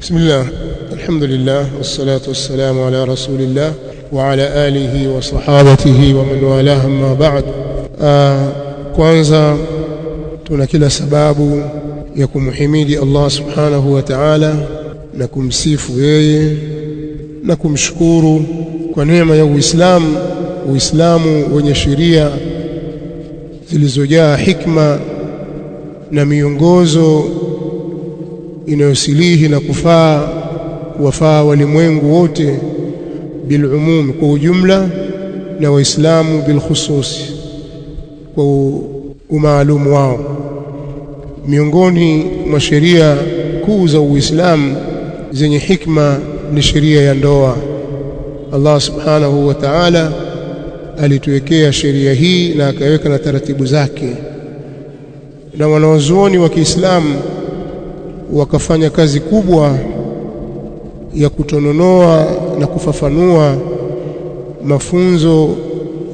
بسم الله الحمد لله والصلاة والسلام على رسول الله وعلى آله وصحابته ومن والاه أما بعد آه kwanza tuna kila sababu ya kumhimidi Allah subhanahu wa ta'ala na kumsifu yeye na kumshukuru kwa neema ya Uislamu Uislamu wenye sheria zilizojaa hikma na miongozo inayosilihi na kufaa wafaa walimwengu wote bilumum kwa ujumla na waislamu bilkhususi kwa umaalumu wao. Miongoni mwa sheria kuu za Uislamu zenye hikma ni sheria ya ndoa. Allah subhanahu wa ta'ala alituwekea sheria hii na akaweka na taratibu zake. Na wanawazuoni wa Kiislamu wakafanya kazi kubwa ya kutononoa na kufafanua mafunzo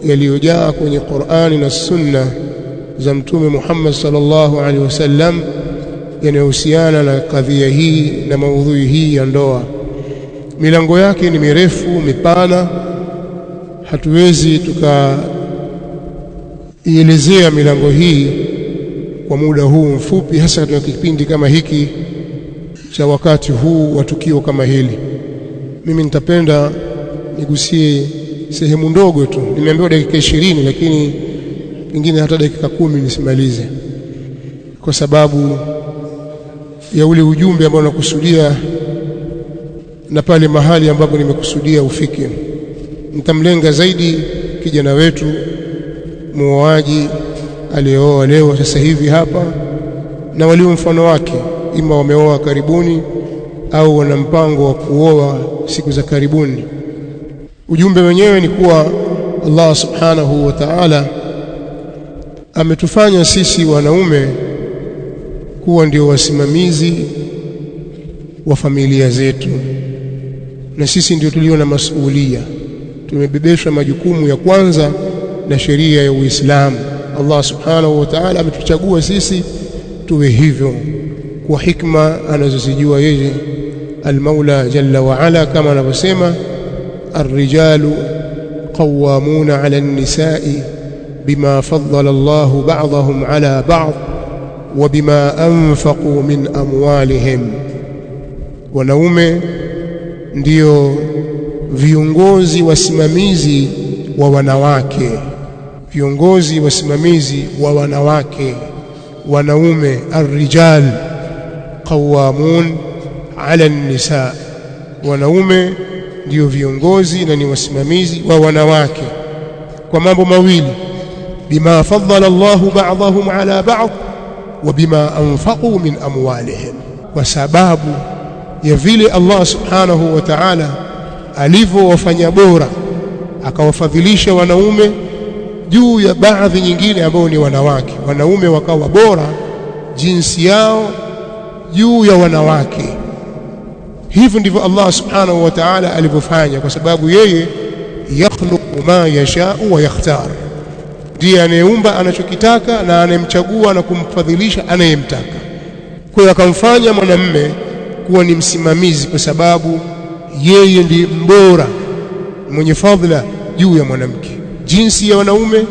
yaliyojaa kwenye Qur'ani na Sunna za Mtume Muhammad sallallahu alaihi wasallam yanayohusiana na kadhia hii na maudhui hii ya ndoa. Milango yake ni mirefu, mipana, hatuwezi tukaielezea milango hii kwa muda huu mfupi, hasa katika kipindi kama hiki cha wakati huu wa tukio kama hili. Mimi nitapenda nigusie sehemu ndogo tu. Nimeambiwa dakika ishirini, lakini pengine hata dakika kumi nisimalize, kwa sababu ya ule ujumbe ambao nakusudia na pale mahali ambapo nimekusudia ufike. Nitamlenga zaidi kijana wetu muoaji aliyeoa leo sasa hivi hapa na walio mfano wake, ima wameoa karibuni au wana mpango wa kuoa siku za karibuni. Ujumbe wenyewe ni kuwa Allah subhanahu wa ta'ala ametufanya sisi wanaume kuwa ndio wasimamizi wa familia zetu, na sisi ndio tulio na masuhulia, tumebebeshwa majukumu ya kwanza na sheria ya Uislamu. Allah subhanahu wa ta'ala ametuchagua sisi tuwe hivyo kwa hikma anazozijua yeye al-Maula jalla wa ala, kama anavyosema الرجال قوامون على النساء بما فضل الله بعضهم على بعض وبما أنفقوا من أموالهم wanaume ndio viongozi wasimamizi wa wanawake viongozi wasimamizi wa wanawake wanaume arrijal qawamun ala an-nisa. Wanaume ndio viongozi na ni wasimamizi wa wanawake. Kwa mambo mawili bima faddala Allahu ba'dahum ala ba'd wa bima anfaqu min amwalihim. Kwa sababu ya vile Allah subhanahu wa ta'ala alivyowafanya bora akawafadhilisha wanaume juu ya baadhi nyingine ambao ni wanawake. Wanaume wakawa bora jinsi yao juu ya wanawake. Hivyo ndivyo Allah subhanahu wa ta'ala alivyofanya kwa sababu yeye yakhluqu ma yashau wa yakhtar. Ndiye anayeumba anachokitaka na anayemchagua na kumfadhilisha anayemtaka. Kwa hiyo akamfanya mwanamme kuwa ni msimamizi kwa sababu yeye ndiye mbora mwenye fadhila juu ya mwanamke jinsi ya wanaume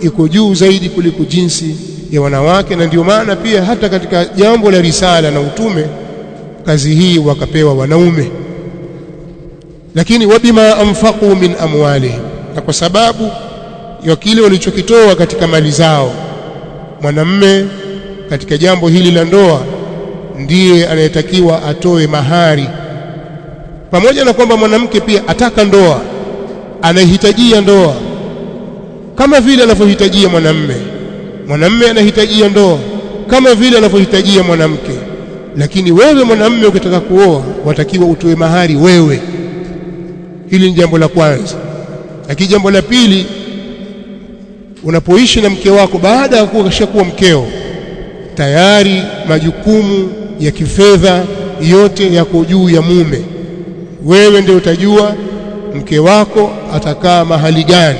iko juu zaidi kuliko jinsi ya wanawake. Na ndio maana pia hata katika jambo la risala na utume kazi hii wakapewa wanaume. Lakini wabima anfaqu min amwalihim na kwa sababu ya kile walichokitoa katika mali zao mwanamme katika jambo hili la ndoa ndiye anayetakiwa atoe mahari. Pamoja na kwamba mwanamke pia ataka ndoa anahitajia ndoa kama vile anavyohitajia mwanamme. Mwanamme anahitajia ndoa. Kama vile anavyohitajia mwanamke. Lakini wewe mwanamme ukitaka kuoa watakiwa utoe mahari wewe. Hili ni jambo la kwanza. Lakini jambo la pili unapoishi na mke wako baada ya kuwa kashakuwa mkeo tayari majukumu ya kifedha yote yako juu ya mume. Wewe ndio utajua mke wako atakaa mahali gani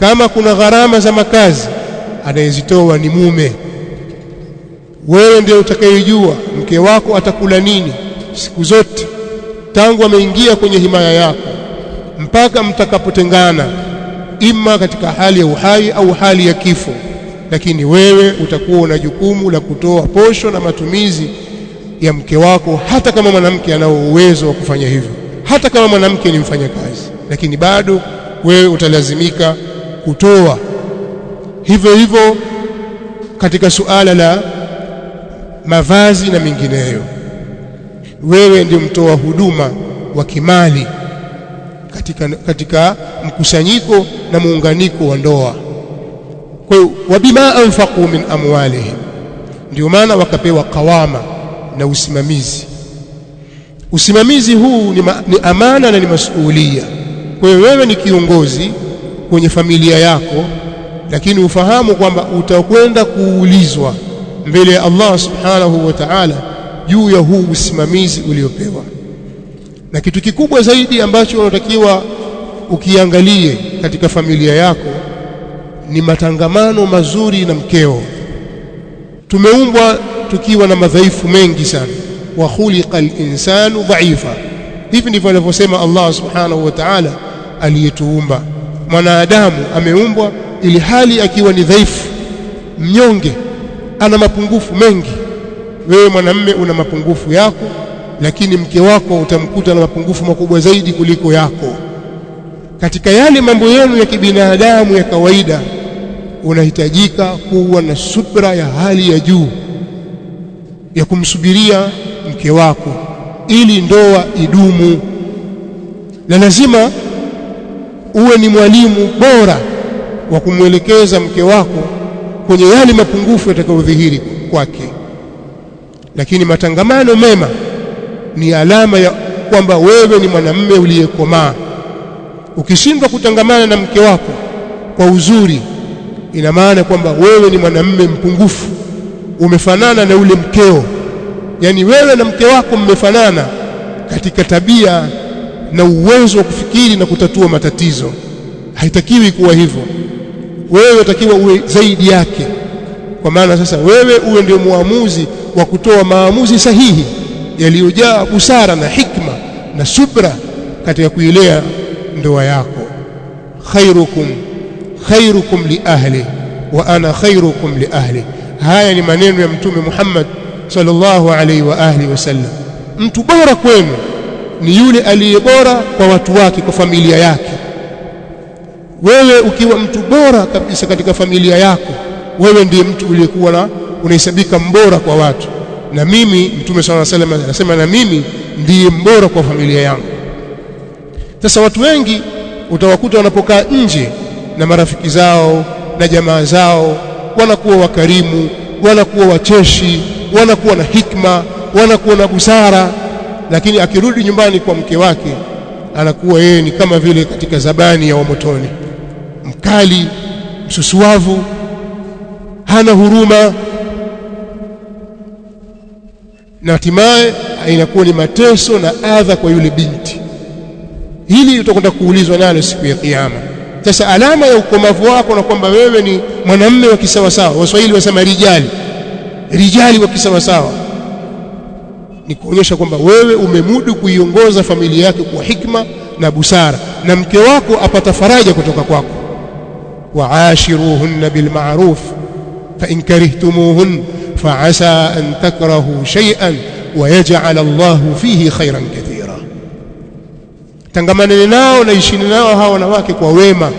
kama kuna gharama za makazi anayezitoa ni mume. Wewe ndio utakayejua mke wako atakula nini siku zote tangu ameingia kwenye himaya yako mpaka mtakapotengana ima katika hali ya uhai au hali ya kifo. Lakini wewe utakuwa una jukumu la kutoa posho na matumizi ya mke wako hata kama mwanamke anao uwezo wa kufanya hivyo. Hata kama mwanamke ni mfanyakazi lakini bado wewe utalazimika kutoa. Hivyo hivyo katika suala la mavazi na mengineyo wewe ndio mtoa huduma wa kimali katika, katika mkusanyiko na muunganiko wa ndoa. Kwa hiyo wabima anfaqu min amwalihim ndio maana wakapewa kawama na usimamizi. Usimamizi huu ni, ma, ni amana na ni masuhulia kwa wewe ni kiongozi kwenye familia yako lakini ufahamu kwamba utakwenda kuulizwa mbele ya Allah subhanahu wa ta'ala juu ya huu usimamizi uliopewa. Na kitu kikubwa zaidi ambacho unatakiwa ukiangalie katika familia yako ni matangamano mazuri na mkeo. Tumeumbwa tukiwa na madhaifu mengi sana. Wa khuliqa al-insanu dha'ifa hivi ndivyo alivyosema Allah subhanahu wa ta'ala aliyetuumba mwanadamu ameumbwa ili hali akiwa ni dhaifu mnyonge ana mapungufu mengi. Wewe mwanamme una mapungufu yako lakini mke wako utamkuta na mapungufu makubwa zaidi kuliko yako. Katika yale mambo yenu ya kibinadamu ya kawaida unahitajika kuwa na subra ya hali ya juu ya kumsubiria mke wako ili ndoa idumu. Na lazima uwe ni mwalimu bora wa kumwelekeza mke wako kwenye yale mapungufu yatakayodhihiri kwake. Lakini matangamano mema ni alama ya kwamba wewe ni mwanamume uliyekomaa. Ukishindwa kutangamana na mke wako kwa uzuri ina maana kwamba wewe ni mwanamume mpungufu. Umefanana na ule mkeo. Yani wewe na mke wako mmefanana katika tabia na uwezo wa kufikiri na kutatua matatizo. Haitakiwi kuwa hivyo. Wewe unatakiwa uwe zaidi yake. Kwa maana sasa wewe uwe ndio muamuzi wa kutoa maamuzi sahihi yaliyojaa busara na hikma na subra katika kuilea ndoa yako. Khairukum khairukum li ahli wa ana khairukum li ahli. Haya ni maneno ya mtume Muhammad sallallahu alaihi wa alihi wasallam. Mtu bora kwenu ni yule aliye bora kwa watu wake kwa familia yake. Wewe ukiwa mtu bora kabisa katika familia yako wewe ndiye mtu uliyekuwa na unahesabika mbora kwa watu. Na mimi mtume alayhi wasallam anasema na mimi ndiye mbora kwa familia yangu. Sasa watu wengi utawakuta wanapokaa nje na marafiki zao na jamaa zao wanakuwa wakarimu wanakuwa wacheshi wanakuwa na hikma wanakuwa na busara lakini akirudi nyumbani kwa mke wake anakuwa yeye ni kama vile katika zabani ya wamotoni. Mkali msusuavu hana huruma. Na hatimaye inakuwa ni mateso na adha kwa yule binti. Hili utakwenda kuulizwa nalo siku ya kiyama. Sasa alama ya ukomavu wako na kwamba wewe ni mwanamume wa kisawasawa. Waswahili wasema rijali. Rijali wa kisawasawa ni kuonyesha kwamba wewe umemudu kuiongoza familia yake kwa hikma na busara na mke wako apata faraja kutoka kwako. Waashiruhunna bilma'ruf fa in karihtumuhun fa'asa an takrahu shay'an wa yaj'al fihi khairan kathira. Tangamaneni nao na ishini nao hawa wanawake kwa wema.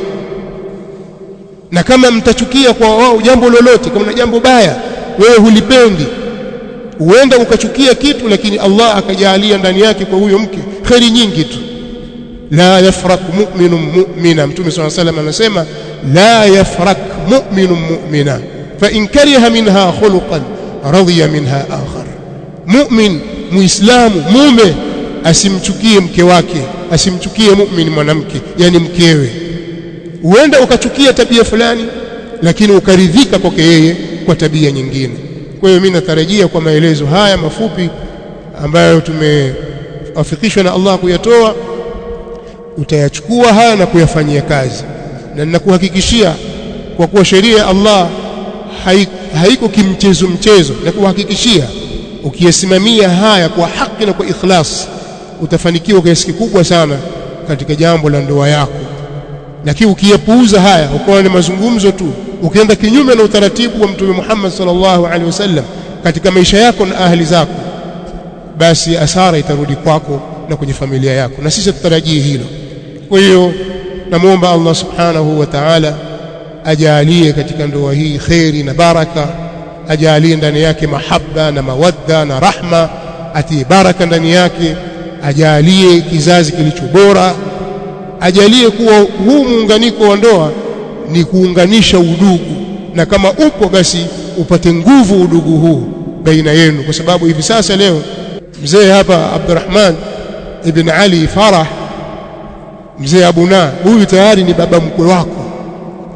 Na kama mtachukia kwa wao jambo lolote kama na jambo baya wewe hulipendi huenda ukachukia kitu lakini Allah akajalia ndani yake kwa huyo mke. Kheri nyingi tu. La yafrak mu'minun mu'mina. Mtume swalla salam anasema la yafrak mu'minun mu'mina. Fa in kariha minha khuluqan radhiya minha akhar. Mu'min muislamu mume asimchukie mke wake asimchukie mu'min mwanamke yani mkewe. Huenda ukachukia tabia fulani lakini ukaridhika kwake yeye kwa tabia nyingine kwa hiyo mimi natarajia kwa maelezo haya mafupi ambayo tumeafikishwa na Allah kuyatoa utayachukua haya na kuyafanyia kazi. Na ninakuhakikishia kwa kuwa sheria ya Allah haiko kimchezo mchezo. Na kuhakikishia ukiyasimamia haya kwa haki na kwa ikhlas utafanikiwa kiasi kikubwa sana katika jambo la ndoa yako. Lakini ukiyapuuza haya ukawa ni mazungumzo tu ukienda kinyume na utaratibu wa mtume Muhammad sallallahu alaihi wasallam katika maisha yako na ahli zako basi asara itarudi kwako na kwenye familia yako na sisi tutarajii hilo. Kwa hiyo namuomba Allah subhanahu wa ta'ala ajalie katika ndoa hii kheri na baraka ajalie ndani yake mahaba na mawadda na rahma atie baraka ndani yake ajalie kizazi kilicho bora ajalie kuwa huu muunganiko wa ndoa ni kuunganisha udugu. Na kama upo basi upate nguvu udugu huu baina yenu. Kwa sababu hivi sasa leo mzee hapa Abdurrahman ibn Ali Farah mzee Abuna huyu tayari ni baba mkwe wako.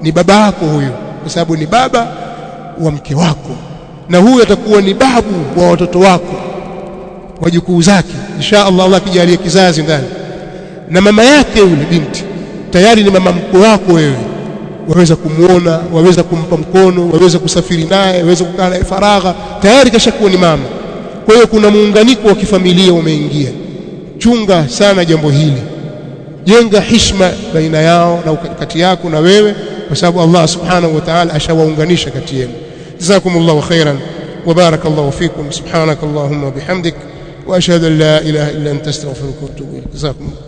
Ni baba yako huyu kwa sababu ni baba wa mke wako. Na huyu atakuwa ni babu wa watoto wako wajukuu zake. Insha Allah Allah akijalia kizazi ndani. Na mama yake yule binti tayari ni mama mkwe wako wewe waweza kumwona waweza kumpa mkono waweza kusafiri naye waweza kukaa naye faragha tayari kashakuwa ni mama. Kwa hiyo kuna muunganiko wa kifamilia umeingia. Chunga sana jambo hili. Jenga hishma baina yao na kati yako na wewe kwa sababu Allah subhanahu wa ta'ala ashawaunganisha kati yenu. Jazakumullahu khairan. Wa barakallahu fikum. Subhanakallahumma bihamdik. Wa ashhadu an la ilaha illa anta astaghfiruka wa atubu ilaik jazakumullahu